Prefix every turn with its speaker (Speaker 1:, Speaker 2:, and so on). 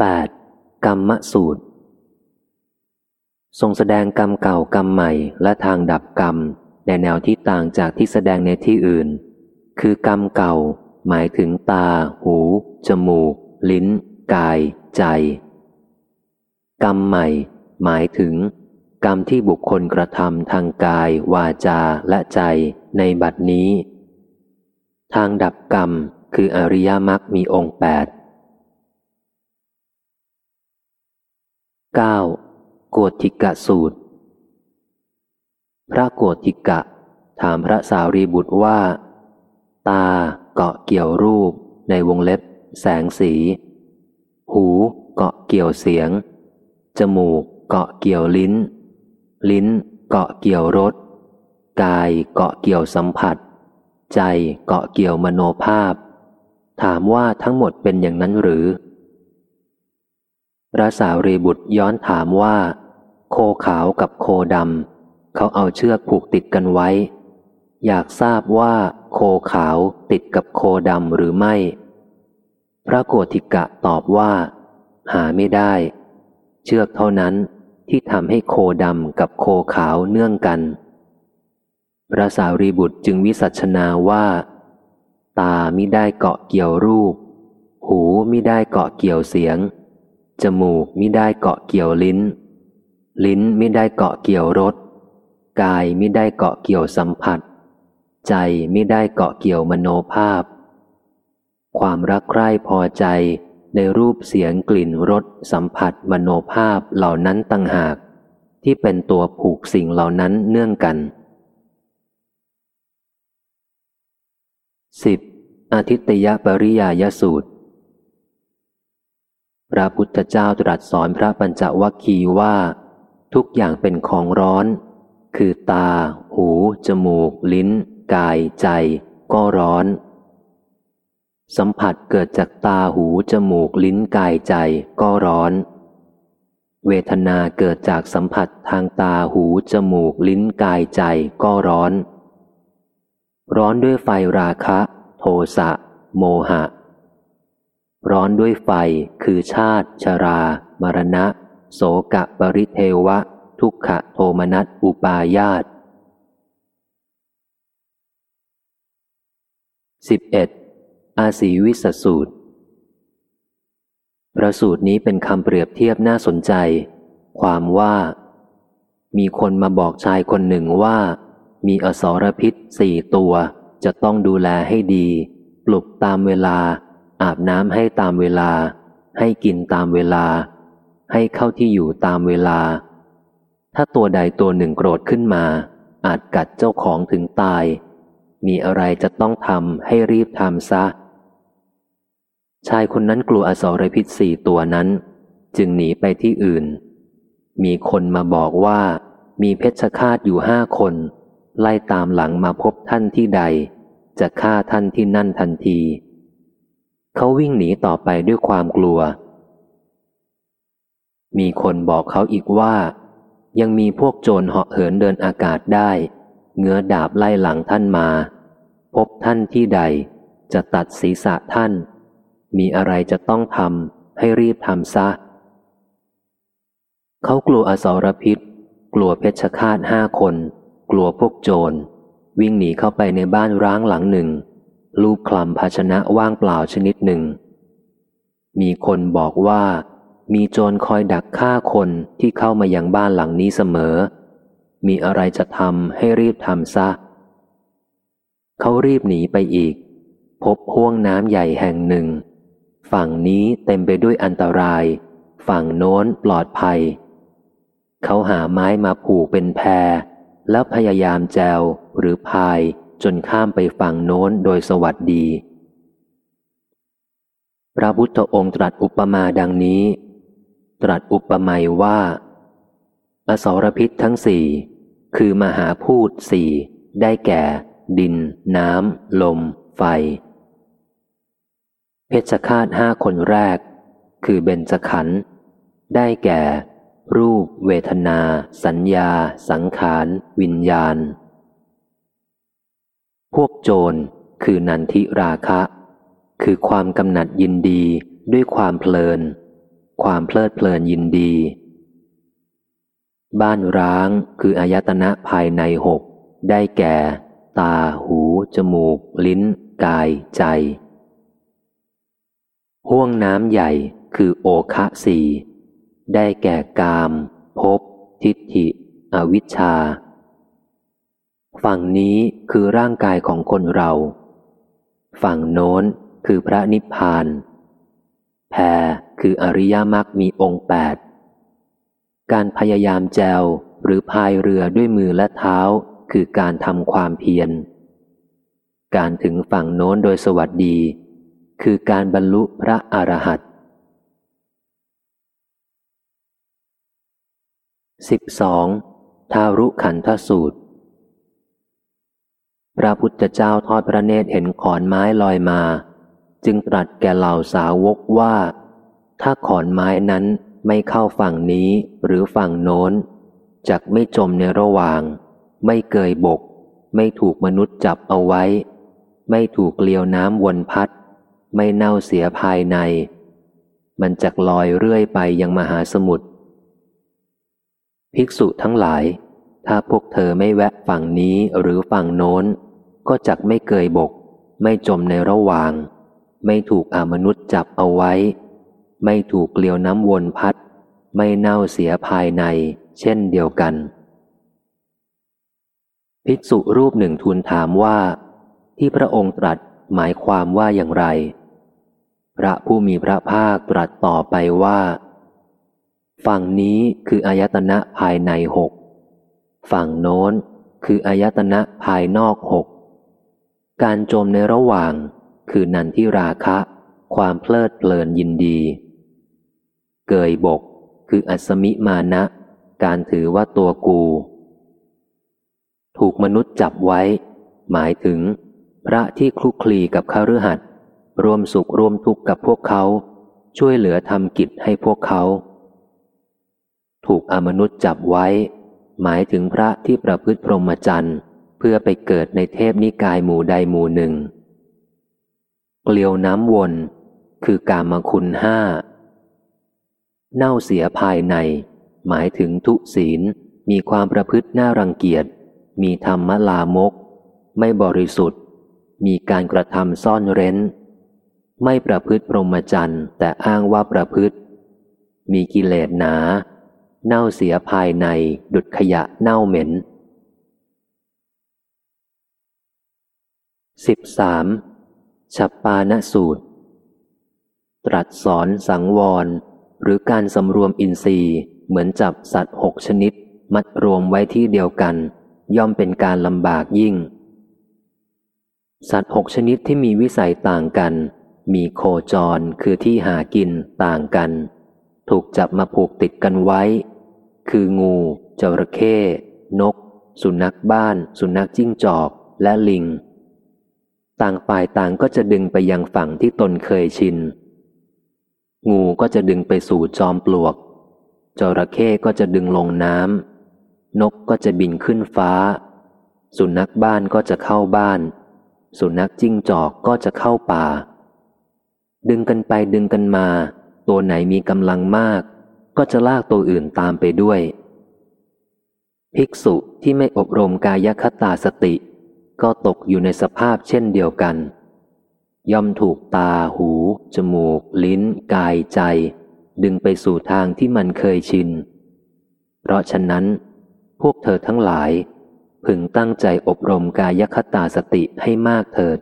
Speaker 1: 8. กรรมสูตร ทรงแสดงกรรมเก่ากรรมใหม่ และทางดับกรรม ในแนวที่ต่างจากที่แสดงในที่อื่น คือกรรมเก่า หมายถึงตา หู จมูก ลิ้น กาย ใจ กรรมใหม่ หมายถึง กรรมที่บุคคลกระทำทางกาย วาจาและใจในบัดนี้ ทางดับกรรมคืออริยมรรคมีองค์แปด 9. โกติกะสูตร พระโกติกะ ถามพระสารีบุตรว่า ตาเกาะเกี่ยวรูปในวงเล็บ แสงสี หูเกาะเกี่ยวเสียง จมูกเกาะเกี่ยวลิ้น ลิ้นเกาะเกี่ยวรส กายเกาะเกี่ยวสัมผัส ใจเกาะเกี่ยวมโนภาพ ถามว่าทั้งหมดเป็นอย่างนั้นหรือ พระสารีบุตรย้อนถามว่า โคขาวกับโคดำเขาเอาเชือกผูกติดกันไว้ อยากทราบว่า โคขาวติดกับโคดำหรือไม่ พระโกธิกะตอบว่า หาไม่ได้ เชือกเท่านั้นที่ทำให้โคดำกับโคขาวเนื่องกัน พระสารีบุตรจึงวิสัชนาว่า ตามิได้เกาะเกี่ยวรูป หูมิได้เกาะเกี่ยวเสียง จมูกมิได้เกาะเกี่ยวลิ้น ลิ้นม่ได้เกาะเกี่ยวรส กายม่ได้เกาะเกี่ยวสัมผัส ใจไม่ได้เกาะเกี่ยวมโนภาพ ความรักใคร่พอใจในรูปเสียงกลิ่นรสสัมผัสมโนภาพเหล่านั้นตั้งหาก ที่เป็นตัวผูกสิ่งเหล่านั้นเนื่องกัน 10. อาทิตยปริยายสูตร พระพุทธเจ้าตรัสสอนพระปัญจวัคคีย์ว่า ทุกอย่างเป็นของร้อน คือตา หู จมูก ลิ้น กาย ใจ ก็ร้อน สัมผัสเกิดจากตาหู จมูก ลิ้นกายใจ ก็ร้อน เวทนาเกิดจากสัมผัสทางตาหู จมูก ลิ้นกายใจ ก็ร้อน ร้อนด้วยไฟราคะ โทสะ โมหะ ร้อนด้วยไฟคือชาติ ชรา มรณะ โสกะปริเทวะ ทุกขโทมนัสอุปายาตสิบเอ็ดอาศีวิสสูตรพระสูตรนี้เป็นคำเปรียบเทียบน่าสนใจ ความว่า มีคนมาบอกชายคนหนึ่งว่า มีอสรพิษสี่ตัว จะต้องดูแลให้ดี ปลุกตามเวลา อาบน้ำให้ตามเวลา ให้กินตามเวลา ให้เข้าที่อยู่ตามเวลา ถ้าตัวใดตัวหนึ่งโกรธขึ้นมา อาจกัดเจ้าของถึงตาย มีอะไรจะต้องทำให้รีบทำซะ ชายคนนั้นกลัวอสรพิษสี่ตัวนั้น จึงหนีไปที่อื่น มีคนมาบอกว่า มีเพชฌฆาตอยู่ห้าคน ไล่ตามหลังมาพบท่านที่ใด จะฆ่าท่านที่นั่นทันที เขาวิ่งหนีต่อไปด้วยความกลัว มีคนบอกเขาอีกว่า ยังมีพวกโจรเหาะเหินเดินอากาศได้ เงื้อดาบไล่หลังท่านมา พบท่านที่ใด จะตัดศีรษะท่าน มีอะไรจะต้องทำให้รีบทำซะ เขากลัวอสรพิษ กลัวเพชฌฆาตห้าคน กลัวพวกโจร วิ่งหนีเข้าไปในบ้านร้างหลังหนึ่ง ลูกคลำภาชนะว่างเปล่าชนิดหนึ่ง มีคนบอกว่า มีโจรคอยดักฆ่าคนที่เข้ามายังบ้านหลังนี้เสมอ มีอะไรจะทำให้รีบทำซะ เขารีบหนีไปอีก พบห้วงน้ำใหญ่แห่งหนึ่ง ฝั่งนี้เต็มไปด้วยอันตราย ฝั่งโน้นปลอดภัย เขาหาไม้มาผูกเป็นแพรแล้วพยายามแจวหรือพาย จนข้ามไปฝั่งโน้นโดยสวัสดี พระพุทธองค์ตรัสอุปมาดังนี้ ตรัสอุปไมยว่า อสรพิษทั้งสี่ คือมหาพูดสี่ ได้แก่ ดิน น้ำ ลม ไฟ เพชฌฆาตห้าคนแรก คือเบญจขันธ์ได้แก่ รูป เวทนา สัญญา สังขาร วิญญาณ พวกโจรคือนันทิราคะ คือความกำหนัดยินดีด้วยความเพลิน ความเพลิดเพลินยินดี บ้านร้างคืออายตนะภายในหกได้แก่ ตา หู จมูก ลิ้น กาย ใจห้วงน้ำใหญ่คือโอคะสีได้แก่กาม ภพ ทิฏฐิ อวิชชา ฝั่งนี้คือร่างกายของคนเรา ฝั่งโน้นคือพระนิพพาน แพรคืออริยมรรคมีองค์แปด การพยายามแจวหรือพายเรือด้วยมือและเท้าคือการทำความเพียร การถึงฝั่งโน้นโดยสวัสดี คือการบรรลุพระอรหันต์สิบสองทารุขันธสูตร ระพุทธเจ้าทอดพระเนตรเห็นขอนไม้ลอยมา จึงตรัสแก่เหล่าสาวกว่า ถ้าขอนไม้นั้นไม่เข้าฝั่งนี้หรือฝั่งโน้นจักไม่จมในระหว่าง ไม่เกยบก ไม่ถูกมนุษย์จับเอาไว้ ไม่ถูกเกลียวน้ำวนพัด ไม่เน่าเสียภายใน มันจักลอยเรื่อยไปยังมหาสมุทรภิกษุทั้งหลาย ถ้าพวกเธอไม่แวะฝั่งนี้หรือฝั่งโน้น ก็จักไม่เกยบก ไม่จมในระหว่าง ไม่ถูกอามนุษย์จับเอาไว้ ไม่ถูกเกลียวน้ำวนพัด ไม่เน่าเสียภายใน เช่นเดียวกัน ภิกษุรูปหนึ่งทูลถามว่า ที่พระองค์ตรัสหมายความว่าอย่างไร พระผู้มีพระภาคตรัสต่อไปว่า ฝั่งนี้คืออายตนะภายในหกฝั่งโน้นคืออายตนะภายนอกหก การจมในระหว่าง คือนันทิราคะ ความเพลิดเพลินยินดี เกยบก คืออัศมิมานะ การถือว่าตัวกู ถูกมนุษย์จับไว้ หมายถึง พระที่คลุกคลีกับข้ารือหัดร่วมสุขร่วมทุกข์กับพวกเขา ช่วยเหลือทำกิจให้พวกเขา ถูกอมนุษย์จับไว้ หมายถึงพระที่ประพฤติพรหมจรรย์ พื่อไปเกิดในเทพนิกายหมู่ใดหมู่หนึ่ง เกลียวน้ำวนคือกามคุณห้า เน่าเสียภายใน หมายถึงทุศีลมีความประพฤติน่ารังเกียจ มีธรรมลามก ไม่บริสุทธิ์ มีการกระทำซ่อนเร้น ไม่ประพฤติพรหมจรรย์แต่อ้างว่าประพฤติ มีกิเลสหนา เน่าเสียภายในดุดขยะเน่าเหม็น สิบสามฉับปานสูตร ตรัสสอนสังวร หรือการสำรวมอินทรีย์เหมือนจับสัตว์หกชนิด มัดรวมไว้ที่เดียวกัน ย่อมเป็นการลำบากยิ่ง สัตว์หกชนิดที่มีวิสัยต่างกัน มีโคจรคือที่หากินต่างกัน ถูกจับมาผูกติดกันไว้ คืองูจระเข้นก สุนัขบ้าน สุนัขจิ้งจอกและลิง ต่างฝ่ายต่างก็จะดึงไปยังฝั่งที่ตนเคยชิน งูก็จะดึงไปสู่จอมปลวก จระเข้ก็จะดึงลงน้ำ นกก็จะบินขึ้นฟ้า สุนัขบ้านก็จะเข้าบ้าน สุนัขจิ้งจอกก็จะเข้าป่า ดึงกันไปดึงกันมา ตัวไหนมีกำลังมาก ก็จะลากตัวอื่นตามไปด้วย ภิกษุที่ไม่อบรมกายคตาสติ ก็ตกอยู่ในสภาพเช่นเดียวกัน ย่อมถูกตาหู จมูก ลิ้น กายใจ ดึงไปสู่ทางที่มันเคยชิน เพราะฉะนั้น พวกเธอทั้งหลาย พึงตั้งใจอบรมกายคตาสติให้มากเถิด